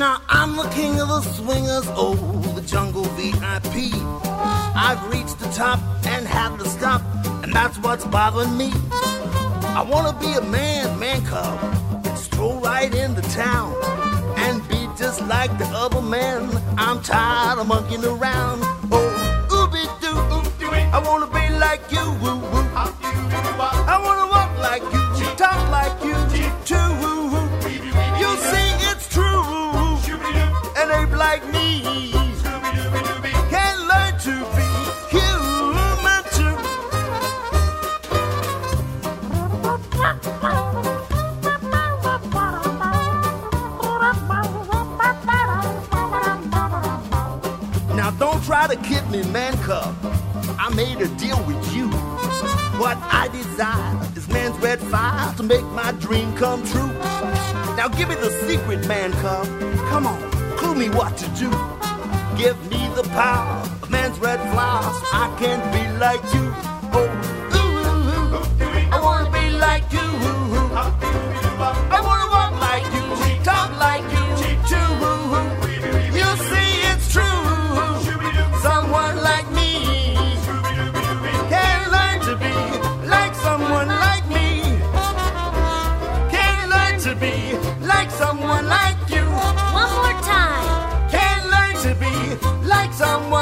Now I'm the king of the swingers, oh, the jungle VIP. I've reached the top and have to stop, and that's what's bothering me. I wanna be a man, man cub, and stroll right into town and be just like the other men. I'm tired of monkeying around. Oh, and ape like me can learn to be human too. Now don't try to kid me, man cub. I made a deal with you. What I desire is man's red fire to make my dream come true. Now give me the secret, man cub. Come on, clue me what to do. Give me the power of man's red flower so I can't be like you. Oh, ooh, ooh, ooh. I wanna be like you. I wanna walk like you, talk like you, too. You see, it's true. Someone like me can learn to be like someone like me. Can learn to be like someone. someone